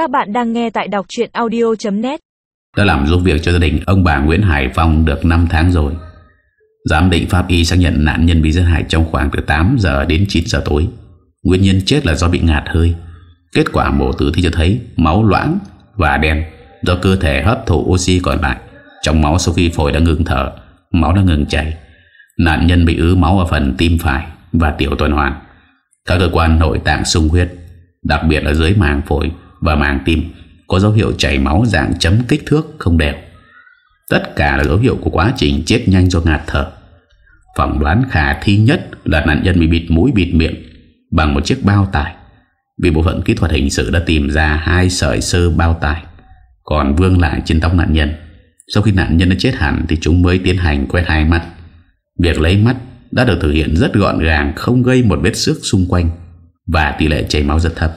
Các bạn đang nghe tại đọc chuyện audio.net Đã làm giúp việc cho gia đình, ông bà Nguyễn Hải Phong được 5 tháng rồi. Giám định pháp y xác nhận nạn nhân bị giết hại trong khoảng từ 8 giờ đến 9 giờ tối. Nguyên nhân chết là do bị ngạt hơi. Kết quả mổ tử thi cho thấy máu loãng và đen. Do cơ thể hấp thụ oxy còn lại, Trong máu sau khi phổi đã ngừng thở, Máu đã ngừng chảy. Nạn nhân bị ứ máu ở phần tim phải và tiểu tuần hoàn. Các cơ quan nội tạng sung huyết, Đặc biệt ở dưới màng phổi và màng tim, Có dấu hiệu chảy máu dạng chấm kích thước không đều. Tất cả là dấu hiệu của quá trình chết nhanh do ngạt thở. Phỏng đoán khả thi nhất là nạn nhân bị bịt mũi, bịt miệng Bằng một chiếc bao tải. Vì bộ phận kỹ thuật hình sự đã tìm ra hai sợi sơ bao tải, Còn vương lại trên tóc nạn nhân. Sau khi nạn nhân đã chết hẳn Thì chúng mới tiến hành quét hai mắt. Việc lấy mắt đã được thực hiện rất gọn gàng, Không gây một vết xước xung quanh Và tỷ lệ chảy máu rất thấp.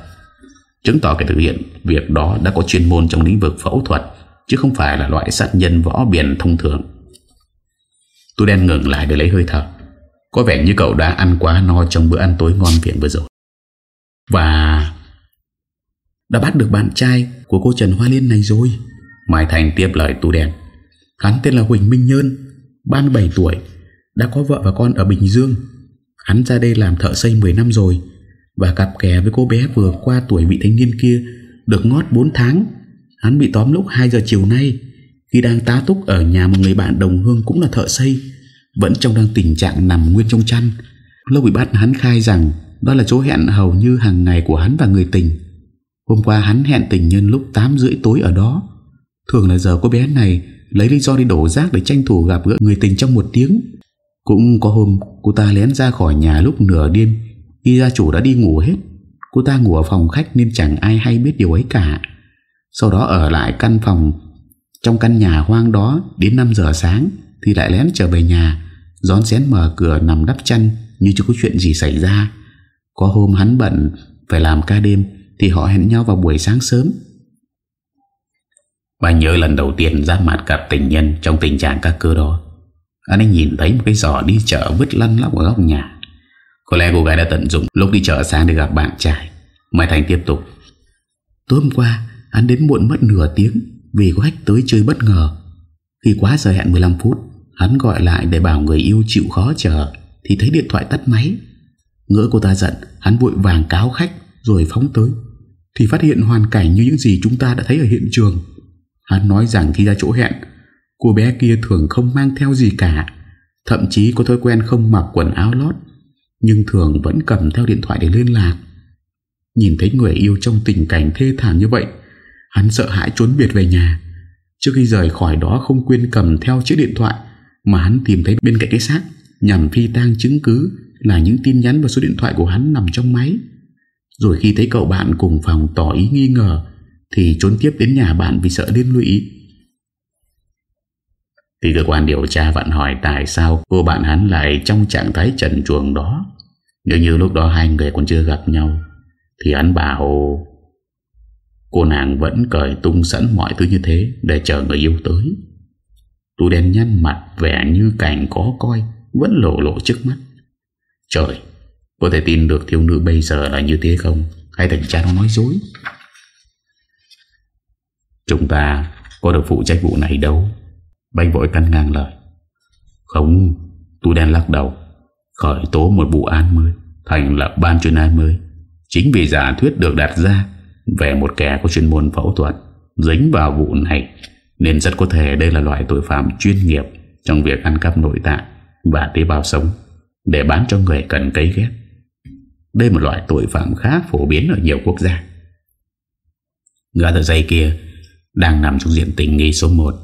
Chứng tỏ kẻ thực hiện việc đó đã có chuyên môn trong lĩnh vực phẫu thuật, Chứ không phải là loại sát nhân võ biển thông thường. Tôi đen ngừng lại để lấy hơi thở. Có vẻ như cậu đã ăn quá no trong bữa ăn tối ngon viện vừa rồi. Và Đã bắt được bạn trai của cô Trần Hoa Liên này rồi. Mai Thành tiếp lời tu đen. Hắn tên là Huỳnh Minh Nhơn 37 tuổi, Đã có vợ và con ở Bình Dương. Hắn ra đây làm thợ xây 10 năm rồi. Và cặp kè với cô bé vừa qua tuổi vị thanh niên kia Được ngót 4 tháng. Hắn bị tóm lúc 2 giờ chiều nay. Khi đang tá túc ở nhà một người bạn đồng hương cũng là thợ xây, Vẫn trong đang tình trạng nằm nguyên trong chăn. Lúc bị bắt, hắn khai rằng Đó là chỗ hẹn hầu như hàng ngày của hắn và người tình. Hôm qua hắn hẹn tình nhân lúc 8 rưỡi tối ở đó. Thường là giờ cô bé này Lấy lý do đi đổ rác để tranh thủ gặp gỡ người tình trong một tiếng. Cũng có hôm cô ta lén ra khỏi nhà lúc nửa đêm khi gia chủ đã đi ngủ hết, Cô ta ngủ ở phòng khách nên chẳng ai hay biết điều ấy cả. Sau đó ở lại căn phòng, Trong căn nhà hoang đó Đến 5 giờ sáng Thì lại lén trở về nhà Gión xén mở cửa nằm đắp chăn Như chưa có chuyện gì xảy ra. Có hôm hắn bận phải làm ca đêm Thì họ hẹn nhau vào buổi sáng sớm. Bà nhớ lần đầu tiên ra mặt gặp tình nhân Trong tình trạng các cơ đó. Anh ấy nhìn thấy một cái giỏ đi chợ vứt lăn lóc ở góc nhà. Có lẽ cô gái đã tận dụng lúc đi chợ sáng để gặp bạn trai. Mai Thành tiếp tục. Tối hôm qua, hắn đến muộn mất nửa tiếng Vì có khách tới chơi bất ngờ. Khi quá giờ hẹn 15 phút, Hắn gọi lại để bảo người yêu chịu khó chờ, Thì thấy điện thoại tắt máy. Ngỡ cô ta giận, Hắn vội vàng cáo khách rồi phóng tới. Thì phát hiện hoàn cảnh như những gì chúng ta đã thấy ở hiện trường. Hắn nói rằng khi ra chỗ hẹn, Cô bé kia thường không mang theo gì cả, Thậm chí có thói quen không mặc quần áo lót. Nhưng thường vẫn cầm theo điện thoại để liên lạc. Nhìn thấy người yêu trong tình cảnh thê thảm như vậy, Hắn sợ hãi trốn biệt về nhà. Trước khi rời khỏi đó không quên cầm theo chiếc điện thoại Mà hắn tìm thấy bên cạnh cái xác, Nhằm phi tang chứng cứ Là những tin nhắn và số điện thoại của hắn nằm trong máy. Rồi khi thấy cậu bạn cùng phòng tỏ ý nghi ngờ Thì trốn tiếp đến nhà bạn vì sợ liên lụy. Thì cơ quan điều tra vẫn hỏi Tại sao cô bạn hắn lại trong trạng thái trần chuồng đó, Nếu như lúc đó hai người còn chưa gặp nhau, Thì hắn bảo, Cô nàng vẫn cởi tung sẵn mọi thứ như thế Để chờ người yêu tới. Tôi đen nhăn mặt vẻ như cảnh có coi, Vẫn lộ lộ trước mắt. Trời, Có thể tin được thiếu nữ bây giờ là như thế không? Hay thằng cha nó nói dối? Chúng ta có được phụ trách vụ này đâu. Banh vội căn ngang lời. Không Tôi đen lắc đầu. Khởi tố một vụ án mới, Thành lập ban chuyên án mới. Chính vì giả thuyết được đặt ra Về một kẻ có chuyên môn phẫu thuật, Dính vào vụ này, Nên rất có thể đây là loại tội phạm chuyên nghiệp Trong việc ăn cắp nội tạng Và tế bào sống, Để bán cho người cần cấy ghép. Đây là một loại tội phạm khá phổ biến Ở nhiều quốc gia. Gã tờ dây kia Đang nằm trong diện tình nghi số 1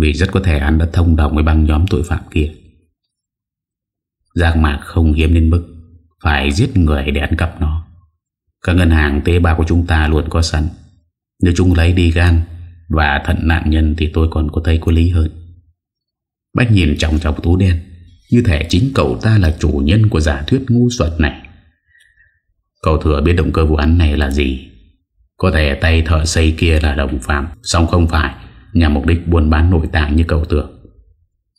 vì rất có thể anh đã thông đồng Với băng nhóm tội phạm kia. Giác mạc không hiếm đến mức Phải giết người để ăn cắp nó. Các ngân hàng tế bào của chúng ta luôn có sẵn. Nếu chúng lấy đi gan Và thận nạn nhân Thì tôi còn có thấy có lý hơn. Bách nhìn trọng trọng tú đen, Như thể chính cậu ta là chủ nhân Của giả thuyết ngu xuẩn này. Cậu thừa biết động cơ vụ án này là gì. Có thể tay thợ xây kia là đồng phạm Xong không phải. Nhằm mục đích buôn bán nội tạng như cậu tưởng.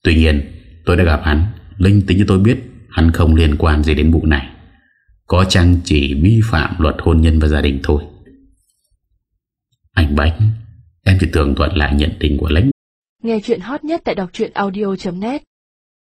Tuy nhiên, tôi đã gặp hắn, Linh tính cho tôi biết, Hắn không liên quan gì đến vụ này. Có chăng chỉ vi phạm luật hôn nhân và gia đình thôi? Anh Bách, Em chỉ tường thuận lại nhận tình của lãnh Nghe chuyện hot nhất tại đọc audio.net